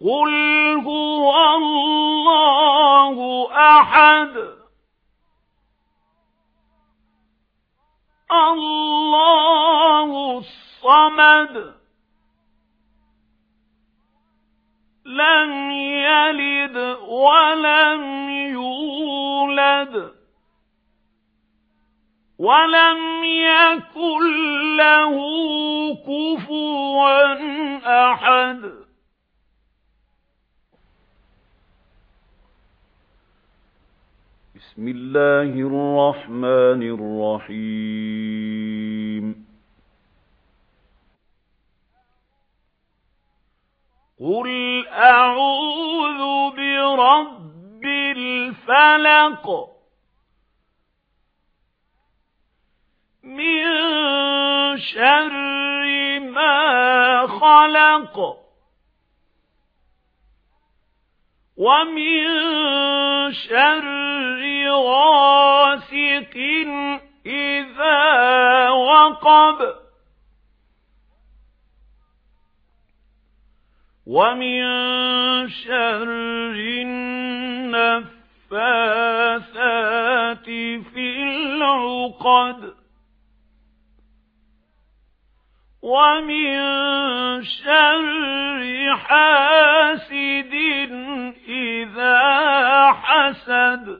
قُلْ هُوَ اللَّهُ أَحَدٌ. اللَّهُ الصَّمَدُ لَمْ يَلِدْ وَلَمْ يُولَدْ وَلَمْ يَكُنْ لَهُ كُفُوًا أَحَدٌ. بسم الله الرحمن الرحيم. قل أعوذ برب الفلق من شر ما خلق ومن شر غاسق إذا وقب. ومن شر النفاثات في العقد. ومن شر حاسد إذا حسد.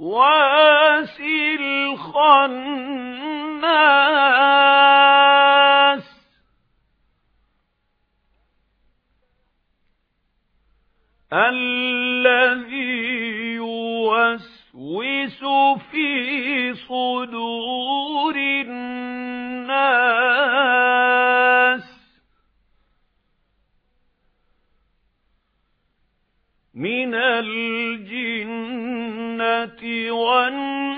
الوسواس الخناس الذي يوسوس في صدور الناس. من الجنة والناس